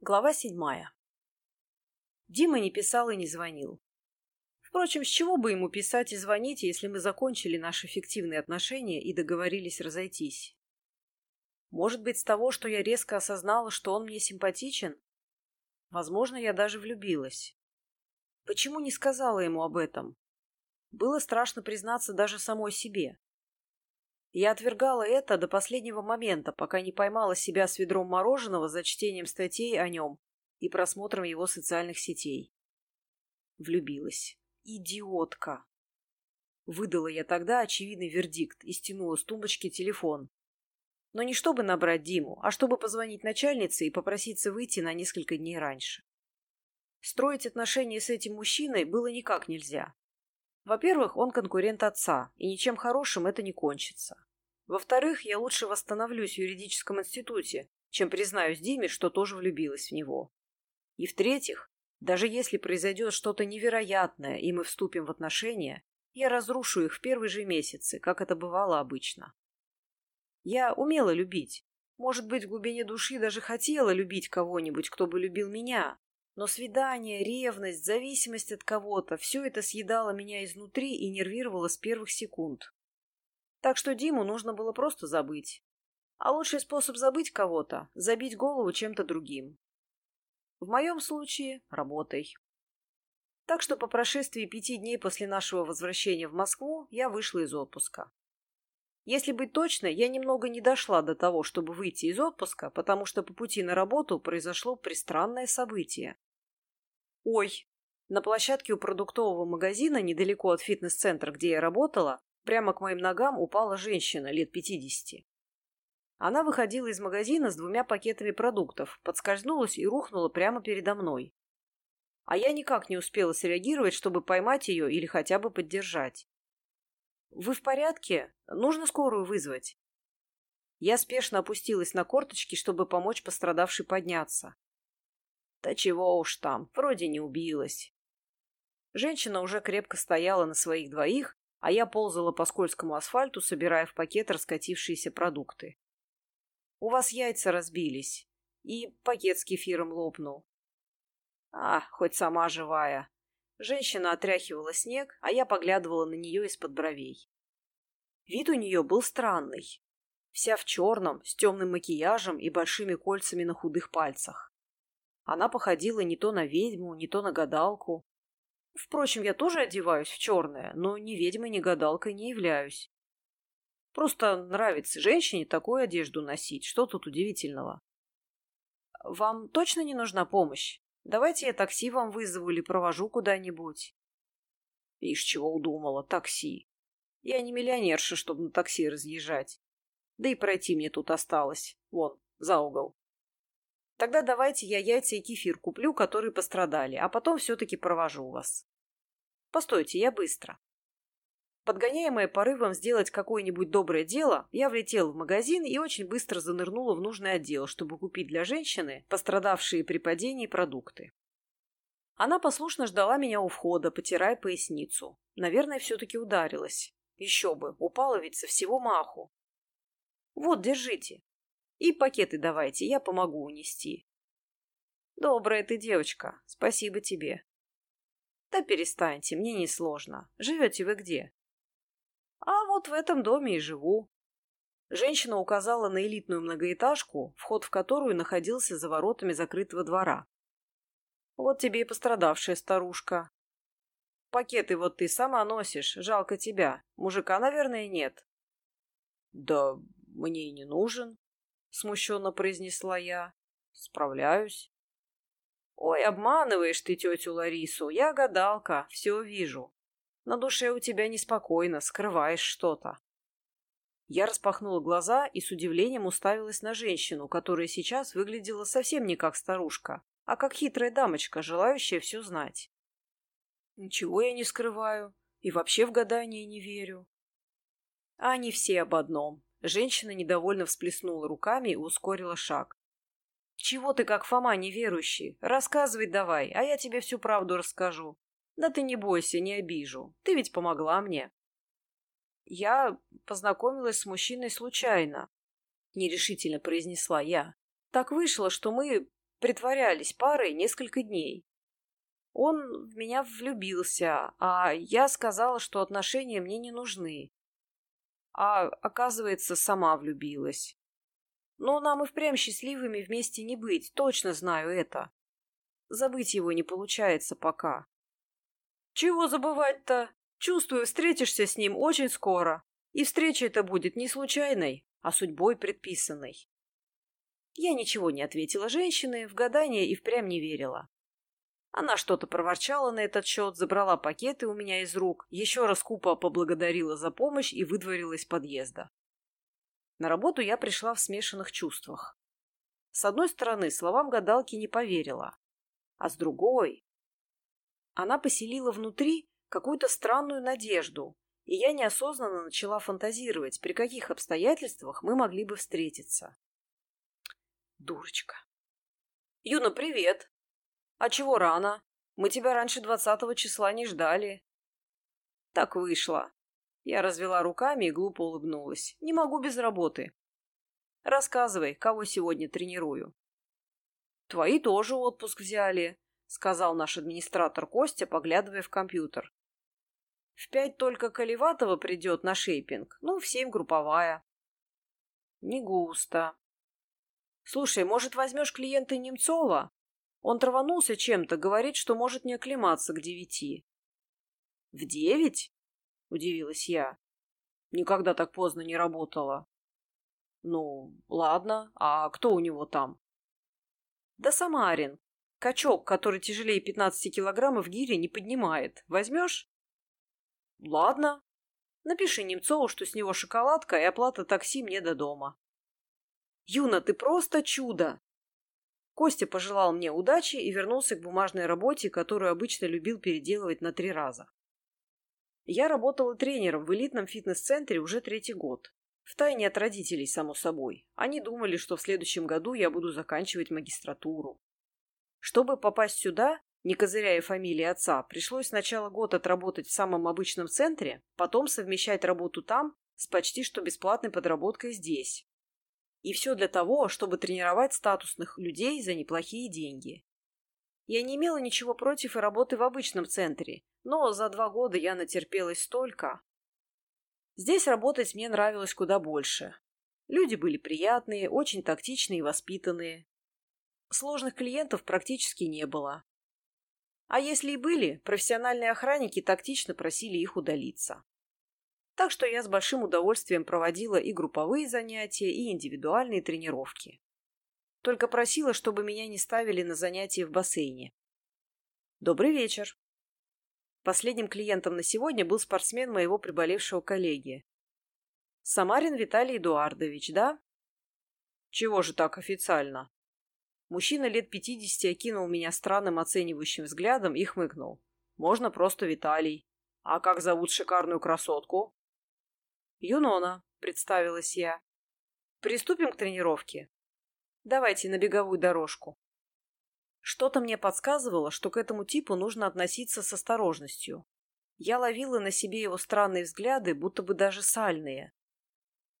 Глава седьмая. Дима не писал и не звонил. Впрочем, с чего бы ему писать и звонить, если мы закончили наши фиктивные отношения и договорились разойтись? Может быть, с того, что я резко осознала, что он мне симпатичен? Возможно, я даже влюбилась. Почему не сказала ему об этом? Было страшно признаться даже самой себе. Я отвергала это до последнего момента, пока не поймала себя с ведром мороженого за чтением статей о нем и просмотром его социальных сетей. Влюбилась. Идиотка. Выдала я тогда очевидный вердикт и стянула с тумбочки телефон. Но не чтобы набрать Диму, а чтобы позвонить начальнице и попроситься выйти на несколько дней раньше. Строить отношения с этим мужчиной было никак нельзя. Во-первых, он конкурент отца, и ничем хорошим это не кончится. Во-вторых, я лучше восстановлюсь в юридическом институте, чем признаюсь Диме, что тоже влюбилась в него. И в-третьих, даже если произойдет что-то невероятное, и мы вступим в отношения, я разрушу их в первые же месяцы, как это бывало обычно. Я умела любить. Может быть, в глубине души даже хотела любить кого-нибудь, кто бы любил меня, но свидание, ревность, зависимость от кого-то – все это съедало меня изнутри и нервировало с первых секунд. Так что Диму нужно было просто забыть. А лучший способ забыть кого-то – забить голову чем-то другим. В моем случае – работой. Так что по прошествии пяти дней после нашего возвращения в Москву я вышла из отпуска. Если быть точной, я немного не дошла до того, чтобы выйти из отпуска, потому что по пути на работу произошло пристранное событие. Ой, на площадке у продуктового магазина, недалеко от фитнес-центра, где я работала, прямо к моим ногам упала женщина лет пятидесяти. Она выходила из магазина с двумя пакетами продуктов, подскользнулась и рухнула прямо передо мной. А я никак не успела среагировать, чтобы поймать ее или хотя бы поддержать. «Вы в порядке? Нужно скорую вызвать?» Я спешно опустилась на корточки, чтобы помочь пострадавшей подняться. Да чего уж там, вроде не убилась. Женщина уже крепко стояла на своих двоих, а я ползала по скользкому асфальту, собирая в пакет раскатившиеся продукты. У вас яйца разбились, и пакет с кефиром лопнул. А, хоть сама живая. Женщина отряхивала снег, а я поглядывала на нее из-под бровей. Вид у нее был странный. Вся в черном, с темным макияжем и большими кольцами на худых пальцах. Она походила не то на ведьму, не то на гадалку. Впрочем, я тоже одеваюсь в черное, но ни ведьмой, ни гадалкой не являюсь. Просто нравится женщине такую одежду носить. Что тут удивительного? Вам точно не нужна помощь? Давайте я такси вам вызову или провожу куда-нибудь. Ишь, чего удумала, такси. Я не миллионерша, чтобы на такси разъезжать. Да и пройти мне тут осталось. Вон, за угол. Тогда давайте я яйца и кефир куплю, которые пострадали, а потом все-таки провожу вас. Постойте, я быстро. Подгоняемая порывом сделать какое-нибудь доброе дело, я влетела в магазин и очень быстро занырнула в нужный отдел, чтобы купить для женщины пострадавшие при падении продукты. Она послушно ждала меня у входа, потирая поясницу. Наверное, все-таки ударилась. Еще бы, упала ведь со всего маху. Вот, держите. И пакеты давайте, я помогу унести. Добрая ты девочка, спасибо тебе. Да перестаньте, мне несложно. Живете вы где? А вот в этом доме и живу. Женщина указала на элитную многоэтажку, вход в которую находился за воротами закрытого двора. Вот тебе и пострадавшая старушка. Пакеты вот ты сама носишь, жалко тебя. Мужика, наверное, нет. Да мне и не нужен. — смущенно произнесла я. «Справляюсь». «Ой, обманываешь ты тетю Ларису. Я гадалка, все вижу. На душе у тебя неспокойно, скрываешь что-то». Я распахнула глаза и с удивлением уставилась на женщину, которая сейчас выглядела совсем не как старушка, а как хитрая дамочка, желающая все знать. Ничего я не скрываю и вообще в гадание не верю. А они все об одном. Женщина недовольно всплеснула руками и ускорила шаг. «Чего ты как Фома неверующий? Рассказывай давай, а я тебе всю правду расскажу. Да ты не бойся, не обижу. Ты ведь помогла мне». «Я познакомилась с мужчиной случайно», — нерешительно произнесла я. «Так вышло, что мы Притворялись парой несколько дней. Он в меня влюбился, а я сказала, что отношения мне не нужны. А, оказывается, сама влюбилась. Но нам и впрямь счастливыми вместе не быть, точно знаю это. Забыть его не получается пока. Чего забывать-то? Чувствую, встретишься с ним очень скоро. И встреча эта будет не случайной, а судьбой предписанной. Я ничего не ответила женщине, в гадание и впрямь не верила. Она что-то проворчала на этот счет, забрала пакеты у меня из рук, еще раз купо поблагодарила за помощь и выдворила из подъезда. На работу я пришла в смешанных чувствах. С одной стороны, словам гадалки не поверила, а с другой... Она поселила внутри какую-то странную надежду, и я неосознанно начала фантазировать, при каких обстоятельствах мы могли бы встретиться. Дурочка. «Юна, привет!» «А чего рано? Мы тебя раньше двадцатого числа не ждали». Так вышло. Я развела руками и глупо улыбнулась. Не могу без работы. Рассказывай, кого сегодня тренирую. Твои тоже отпуск взяли, сказал наш администратор Костя, поглядывая в компьютер. В пять только Колеватова придет на шейпинг, ну, в семь групповая. Не густо. Слушай, может, возьмешь клиента Немцова? Он траванулся чем-то, говорит, что может не оклематься к девяти. — В девять? — удивилась я. — Никогда так поздно не работала. — Ну, ладно. А кто у него там? — Да Самарин. Качок, который тяжелее пятнадцати килограммов гири, не поднимает. Возьмешь? — Ладно. Напиши Немцову, что с него шоколадка и оплата такси мне до дома. — Юна, ты просто чудо! Костя пожелал мне удачи и вернулся к бумажной работе, которую обычно любил переделывать на три раза. Я работала тренером в элитном фитнес-центре уже третий год. Втайне от родителей, само собой. Они думали, что в следующем году я буду заканчивать магистратуру. Чтобы попасть сюда, не козыряя фамилии отца, пришлось сначала год отработать в самом обычном центре, потом совмещать работу там с почти что бесплатной подработкой здесь. И все для того, чтобы тренировать статусных людей за неплохие деньги. Я не имела ничего против и работы в обычном центре, но за два года я натерпелась столько. Здесь работать мне нравилось куда больше. Люди были приятные, очень тактичные и воспитанные. Сложных клиентов практически не было. А если и были, профессиональные охранники тактично просили их удалиться. Так что я с большим удовольствием проводила и групповые занятия, и индивидуальные тренировки. Только просила, чтобы меня не ставили на занятия в бассейне. Добрый вечер. Последним клиентом на сегодня был спортсмен моего приболевшего коллеги. Самарин Виталий Эдуардович, да? Чего же так официально? Мужчина лет пятидесяти окинул меня странным оценивающим взглядом и хмыкнул. Можно просто Виталий. А как зовут шикарную красотку? «Юнона», — представилась я. «Приступим к тренировке? Давайте на беговую дорожку». Что-то мне подсказывало, что к этому типу нужно относиться с осторожностью. Я ловила на себе его странные взгляды, будто бы даже сальные.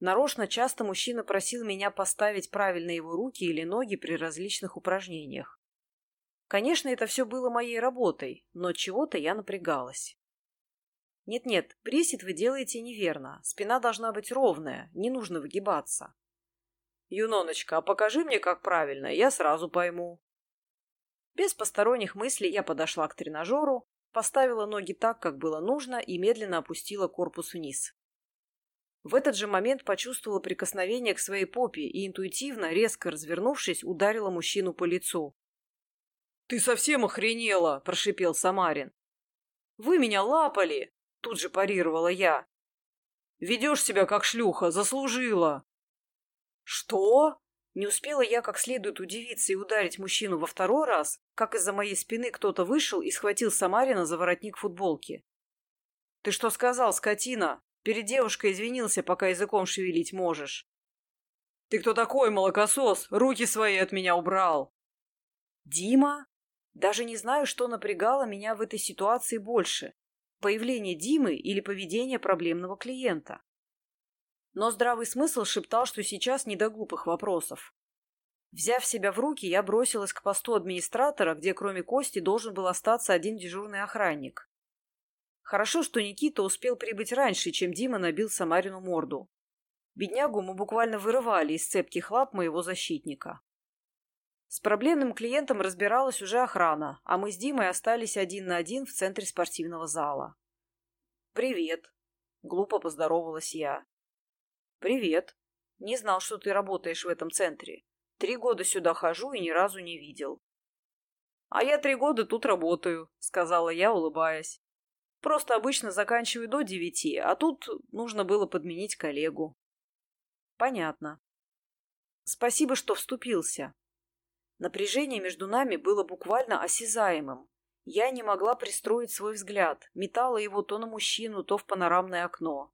Нарочно часто мужчина просил меня поставить правильно его руки или ноги при различных упражнениях. Конечно, это все было моей работой, но чего-то я напрягалась. Нет-нет, присед вы делаете неверно. Спина должна быть ровная, не нужно выгибаться. Юноночка, а покажи мне, как правильно, я сразу пойму. Без посторонних мыслей я подошла к тренажеру, поставила ноги так, как было нужно, и медленно опустила корпус вниз. В этот же момент почувствовала прикосновение к своей попе и интуитивно, резко развернувшись, ударила мужчину по лицу. «Ты совсем охренела!» – прошипел Самарин. «Вы меня лапали!» Тут же парировала я. «Ведешь себя как шлюха, заслужила!» «Что?» Не успела я как следует удивиться и ударить мужчину во второй раз, как из-за моей спины кто-то вышел и схватил Самарина за воротник футболки. «Ты что сказал, скотина? Перед девушкой извинился, пока языком шевелить можешь». «Ты кто такой, молокосос? Руки свои от меня убрал!» «Дима?» Даже не знаю, что напрягало меня в этой ситуации больше появление Димы или поведение проблемного клиента. Но здравый смысл шептал, что сейчас не до глупых вопросов. Взяв себя в руки, я бросилась к посту администратора, где кроме Кости должен был остаться один дежурный охранник. Хорошо, что Никита успел прибыть раньше, чем Дима набил Самарину морду. Беднягу мы буквально вырывали из цепких лап моего защитника. С проблемным клиентом разбиралась уже охрана, а мы с Димой остались один на один в центре спортивного зала. «Привет», — глупо поздоровалась я. «Привет. Не знал, что ты работаешь в этом центре. Три года сюда хожу и ни разу не видел». «А я три года тут работаю», — сказала я, улыбаясь. «Просто обычно заканчиваю до девяти, а тут нужно было подменить коллегу». «Понятно. Спасибо, что вступился. Напряжение между нами было буквально осязаемым. Я не могла пристроить свой взгляд, метала его то на мужчину, то в панорамное окно.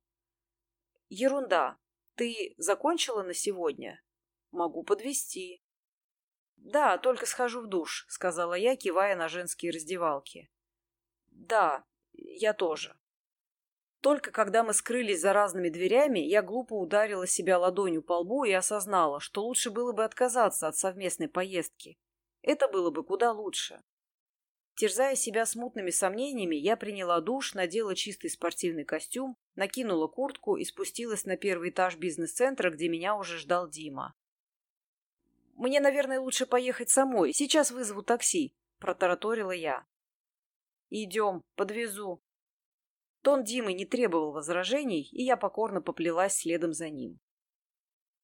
«Ерунда. Ты закончила на сегодня?» «Могу подвести. «Да, только схожу в душ», — сказала я, кивая на женские раздевалки. «Да, я тоже». Только когда мы скрылись за разными дверями, я глупо ударила себя ладонью по лбу и осознала, что лучше было бы отказаться от совместной поездки. Это было бы куда лучше. Терзая себя смутными сомнениями, я приняла душ, надела чистый спортивный костюм, накинула куртку и спустилась на первый этаж бизнес-центра, где меня уже ждал Дима. «Мне, наверное, лучше поехать самой. Сейчас вызову такси», – протараторила я. «Идем, подвезу», Тон Димы не требовал возражений, и я покорно поплелась следом за ним.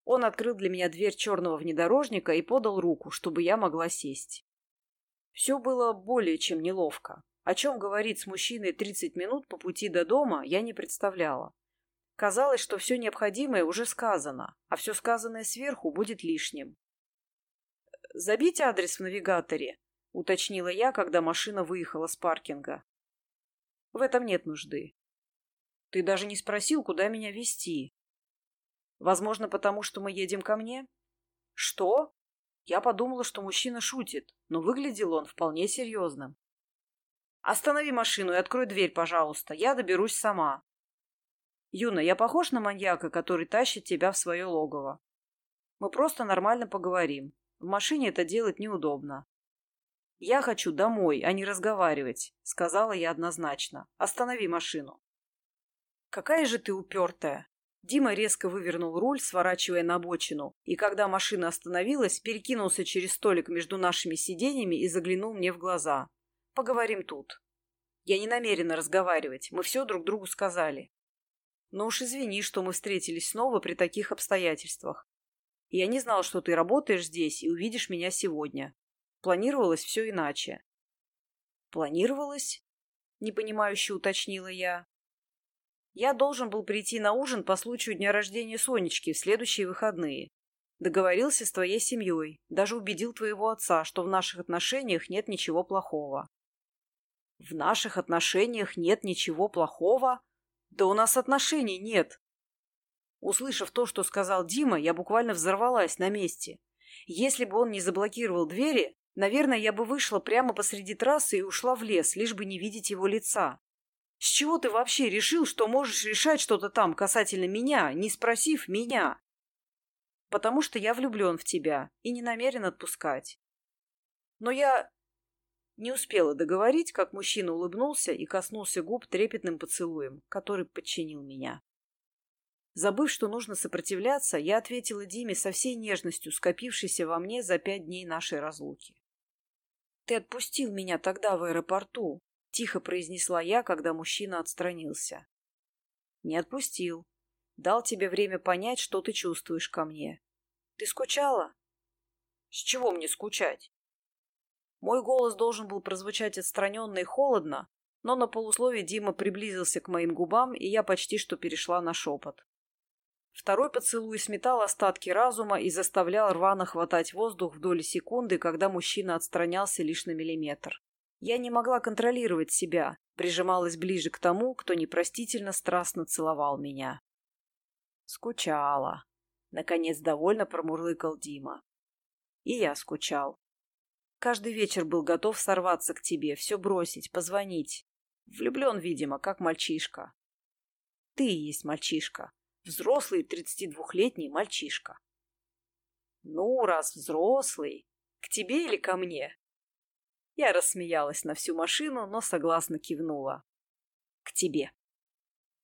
Он открыл для меня дверь черного внедорожника и подал руку, чтобы я могла сесть. Все было более чем неловко. О чем говорить с мужчиной 30 минут по пути до дома, я не представляла. Казалось, что все необходимое уже сказано, а все сказанное сверху будет лишним. «Забить адрес в навигаторе», — уточнила я, когда машина выехала с паркинга. В этом нет нужды. Ты даже не спросил, куда меня везти. Возможно, потому что мы едем ко мне? Что? Я подумала, что мужчина шутит, но выглядел он вполне серьезным. Останови машину и открой дверь, пожалуйста. Я доберусь сама. Юна, я похож на маньяка, который тащит тебя в свое логово. Мы просто нормально поговорим. В машине это делать неудобно. «Я хочу домой, а не разговаривать», — сказала я однозначно. «Останови машину». «Какая же ты упертая!» Дима резко вывернул руль, сворачивая на обочину, и когда машина остановилась, перекинулся через столик между нашими сиденьями и заглянул мне в глаза. «Поговорим тут». «Я не намерена разговаривать, мы все друг другу сказали». «Но уж извини, что мы встретились снова при таких обстоятельствах. Я не знал, что ты работаешь здесь и увидишь меня сегодня. Планировалось все иначе. Планировалось? Непонимающе уточнила я. Я должен был прийти на ужин по случаю дня рождения Сонечки в следующие выходные. Договорился с твоей семьей, даже убедил твоего отца, что в наших отношениях нет ничего плохого. В наших отношениях нет ничего плохого? Да у нас отношений нет. Услышав то, что сказал Дима, я буквально взорвалась на месте. Если бы он не заблокировал двери, Наверное, я бы вышла прямо посреди трассы и ушла в лес, лишь бы не видеть его лица. С чего ты вообще решил, что можешь решать что-то там касательно меня, не спросив меня? Потому что я влюблен в тебя и не намерен отпускать. Но я не успела договорить, как мужчина улыбнулся и коснулся губ трепетным поцелуем, который подчинил меня. Забыв, что нужно сопротивляться, я ответила Диме со всей нежностью, скопившейся во мне за пять дней нашей разлуки. «Ты отпустил меня тогда в аэропорту», — тихо произнесла я, когда мужчина отстранился. «Не отпустил. Дал тебе время понять, что ты чувствуешь ко мне. Ты скучала?» «С чего мне скучать?» Мой голос должен был прозвучать отстраненно и холодно, но на полусловие Дима приблизился к моим губам, и я почти что перешла на шепот. Второй поцелуй сметал остатки разума и заставлял рвано хватать воздух в доли секунды, когда мужчина отстранялся лишь на миллиметр. Я не могла контролировать себя, прижималась ближе к тому, кто непростительно страстно целовал меня. Скучала. Наконец довольно промурлыкал Дима. И я скучал. Каждый вечер был готов сорваться к тебе, все бросить, позвонить. Влюблен, видимо, как мальчишка. Ты и есть мальчишка. Взрослый 32-летний мальчишка. Ну, раз взрослый, к тебе или ко мне? Я рассмеялась на всю машину, но согласно кивнула. К тебе.